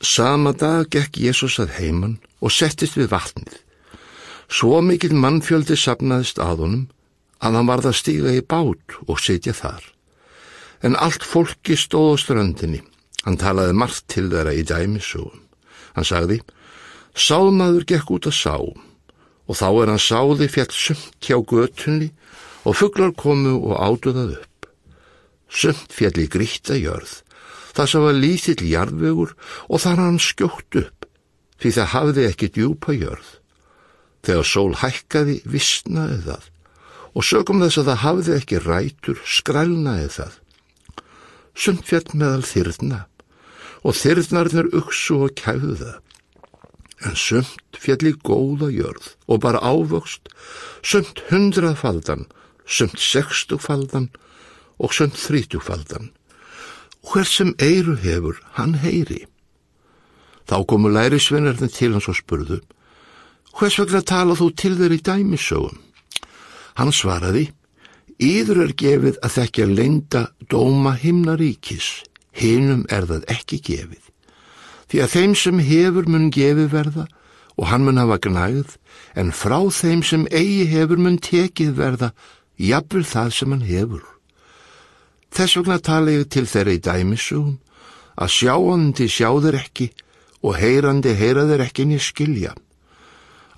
Sama dag gekk Jésús að heiman og settist við vatnið. Svo mikill mannfjöldi sapnaðist að honum að hann varð að stíga í bát og sitja þar. En allt fólki stóð á strandinni. Hann talaði margt til þeirra í dæmisugum. Hann sagði, sámaður gekk út að sá og þá er hann sáði fjall sumt hjá götunni og fugglar komu og átuðað upp. Sumt fjall í gríta jörð, það sem var lítill jarðvegur og þar hann skjótt upp, því það hafði ekki djúpa jörð. Þegar sól hækkaði vissnaði það og sögum þess að það hafði ekki rætur skrælnaði það. Sumt fjall meðal þyrna og þyrnarnir uksu og kæðu það en sumt fjall í góða jörð og bara ávöxt, sumt hundraðfaldan, sumt sextugfaldan og sumt þrítugfaldan. Hver sem eiru hefur, hann heyri. Þá komu lærisveinarnir til hans og spurðu, hvers vegna tala þú til þeir í dæmisögum? Hann svaraði, Íður er gefið að þekkja leinda dóma himnaríkis, hinum er það ekki gefið. Því að þeim sem hefur mun gefið verða og hann mun hafa gnægð, en frá þeim sem eigi hefur mun tekið verða, jafnvel það sem hann hefur. Þess vegna tala ég til þeirra í dæmisugum, að sjáandi sjá þeir ekki og heyrandi heyra þeir ekki niður skilja.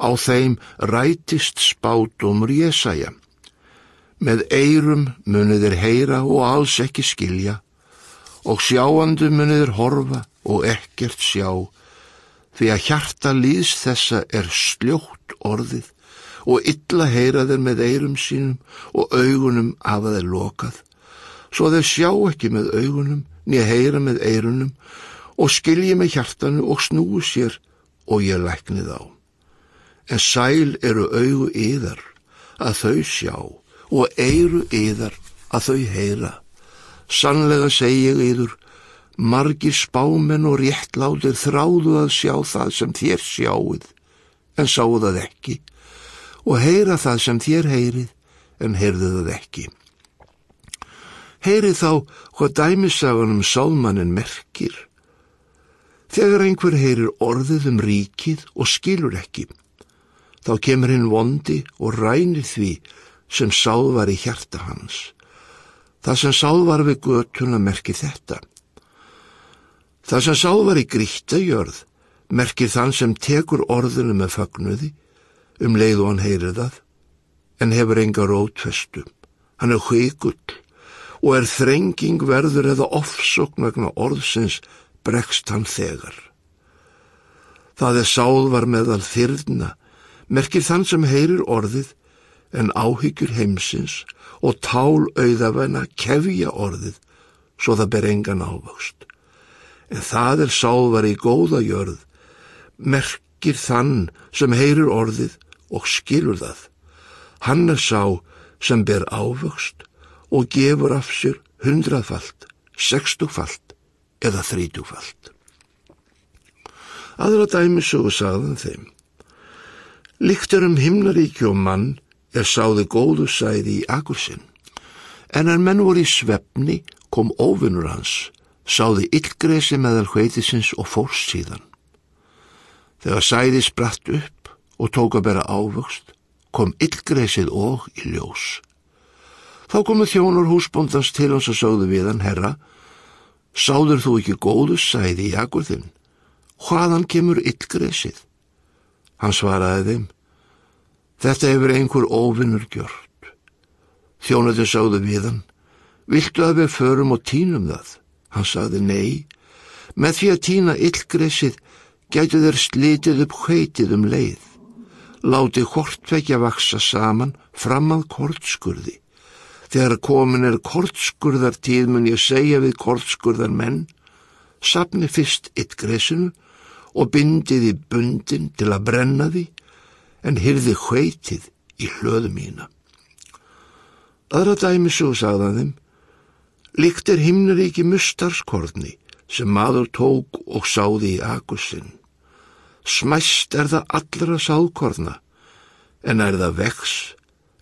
Á þeim rætist spátumur Jésaja. Með eirum munið þeir heyra og alls ekki skilja og sjáandu munið þeir horfa og ekkert sjá því að hjarta líðs þessa er sljótt orðið og illa heyra þeir með eirum sínum og augunum af að þeir lokað svo þeir sjá ekki með augunum nýja heyra með eirunum og skilji með hjartanu og snúi sér og ég lækni þá. En sæl eru augu yðar að þau sjá og eiru yðar að þau heyra. Sannlega segi ég yður, margir spámen og réttlátir þráðu að sjá það sem þér sjáuð, en sáu það ekki, og heyra það sem þér heyrið, en heyrðu það ekki. Heyrið þá hvað dæmisagunum sálmannin merkir. Þegar einhver heyrir orðið um ríkið og skilur ekki, þá kemur hinn vondi og rænir því sem sáð var í hjarta hans. Það sem sáð var við götuna merkir þetta. Það sem sáð var í gríta jörð merkir þann sem tekur orðinu með fagnuði um leið og hann heyrir það en hefur enga rótfestum. Hann er hveikull og er þrenging verður eða ofsokn vegna orðsins bregst hann þegar. Það er sáð var meðal þyrna merkir þann sem heyrir orðið en áhyggjur heimsins og tál auðafæna kefja orðið svo það ber engan ávöxt. En það er sáðvar í góða jörð, merkir þann sem heyrir orðið og skilur það. Hann er sá sem ber ávöxt og gefur af sér hundraðfalt, sextugfalt eða þrítugfalt. Aðra dæmi svo sagðan þeim. Líkt er um himnaríki og mann er sáði góðu sæði í akursinn. En en menn voru í svefni kom óvinnur hans, sáði yllgresi meðal hveitisins og fórst síðan. Þegar sæði spratt upp og tók að bera ávöxt, kom yllgresið og í ljós. Þá komu þjónur húsbóndans til hans og sáðu við hann, herra, sáður þú ekki góðu sæði í akurðin? Hvaðan kemur yllgresið? Hann svaraði þeim, Þetta hefur einhver óvinnur gjört. Þjónandi sáðu við hann, viltu að við förum og tínum það? Hann sagði nei, með því að tína illgressið gætu þeir slítið upp hveitið um leið. Láti hortvekja vaksa saman fram að kortskurði. Þegar komin er kortskurðartíð mun ég segja við kortskurðar menn, sapni fyrst illgressinu og bindið í bundin til að brenna því en hyrði hveitið í hlöðu mína. Aðra dæmi svo sagðan þeim, líkt er himnaríki mustarskorni sem maður tók og sáði í akusinn. Smæst er það allra sáðkorna, en er það vex,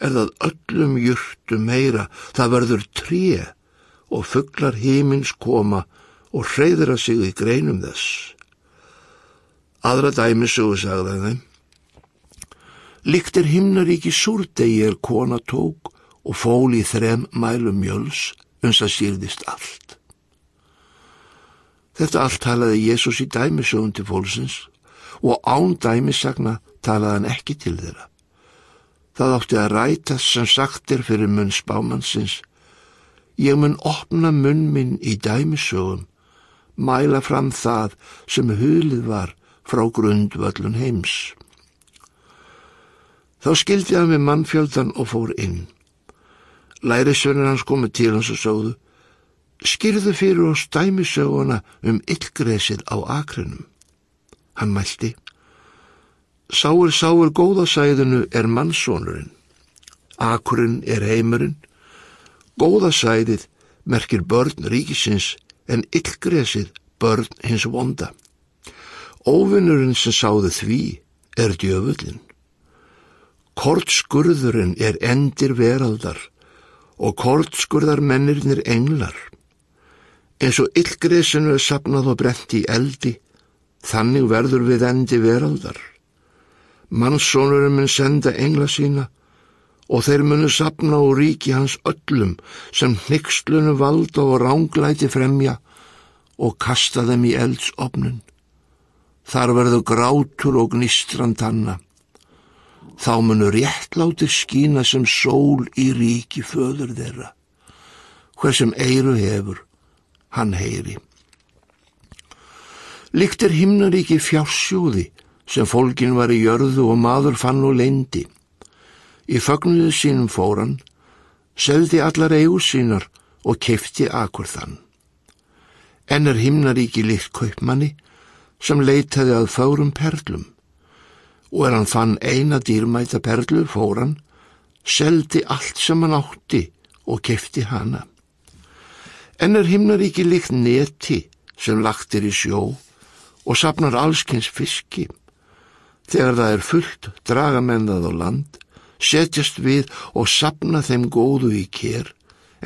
er það öllum jurtu meira, það verður tré og fugglar hímins koma og hreyðra sig í greinum þess. Aðra dæmisögu sagði þeim. Líkt er himnaríki súrdegi er kona tók og fól í þrem mælum mjöls uns að sýrðist allt. Þetta allt talaði Jésús í dæmisögun til fólksins og án dæmisagna talaði hann ekki til þeirra. Það átti að rætast sem sagt er fyrir munn spámannsins. Ég mun opna munn minn í dæmisögum, mæla fram það sem hulið var frá grundvöllun heims. Þá skildi hann við mannfjöldan og fór inn. Lærisvennir hans komið til hans og sögðu, skýrðu fyrir oss dæmisöguna um yllgresið á akrinum. Hann mælti, sáur sáur góðasæðinu er mannsónurinn, akurinn er heimurinn, góðasæðið merkir börn ríkisins en yllgresið börn hins vonda. Óvinnurinn sem sáðu því er djöfullin. Kortskurðurinn er endir veraldar og kortskurðar mennirnir englar. Eins og yllgresinu er sapnað og brent í eldi, þannig verður við endi veraldar. Mannsónurinn mun senda engla sína og þeir munu sapna og ríki hans öllum sem hnyggslunu valda og ránglæti fremja og kasta þeim í eldsopnun. Þar verður grátur og gnistrand hanna. Þá munu réttlátir skína sem sól í ríki föður þeirra. Hver sem eiru hefur, hann heyri. Líkt er himnaríki fjársjóði sem fólkin var í jörðu og maður fann og leindi. Í fögnuðu sínum fóran, seldi allar eigur sínar og kefti akkur þann. En er himnaríki líkt kaupmanni sem leitaði að fárum perlum og er hann fann eina dýrmæta perlu fóran, seldi allt sem hann átti og kefti hana. En er himnaríki líkt neti sem lagt er í sjó og sapnar allskins fiski. Þegar það er fullt, draga menn það á land, setjast við og sapna þeim góðu í kér,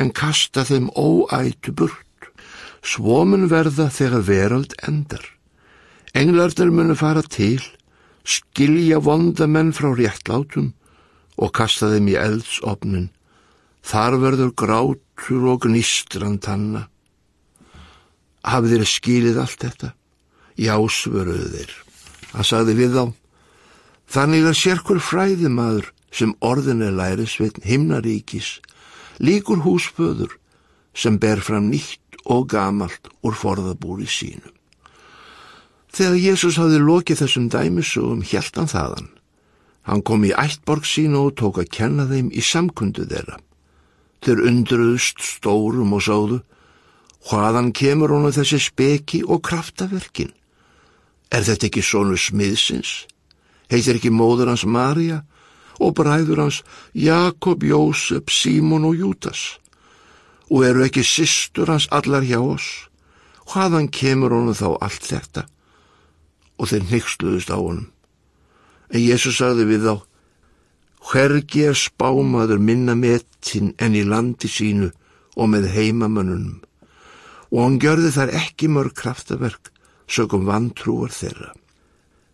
en kasta þeim óætu burt. Svomun verða þegar veröld endar. Englarnir munu fara til, skilja vondamenn frá réttlátum og kasta þeim í eldsopnin. Þar verður grátur og gnistrand hanna. Hafið þeir skilið allt þetta? Já, svöruðu þeir. Hann sagði við þá, þannig að sérkur fræðimaður sem orðin er lærisveitn himnaríkis, líkur húsföður sem ber fram nýtt og gamalt úr forðabúri sínum. Þegar Jésús hafði lokið þessum dæmisugum hjælt hann þaðan. Hann kom í ættborg sínu og tók að kenna þeim í samkundu þeirra. Þeir undruðust stórum og sáðu, hvaðan kemur honu þessi speki og kraftaverkin? Er þetta ekki sonu smiðsins? Heitir ekki móður hans Marja og bræður hans Jakob, Jósef, Símon og Jútas? Og eru ekki sýstur hans allar hjá oss? Hvaðan kemur honu þá allt þetta? Og þeir neyksluðust á honum. En Jésús sagði við þá, hvergi er spámaður minna metin en í landi sínu og með heimamönnunum og hann gjörði þar ekki mörg kraftaverk sögum vantrúar þeirra.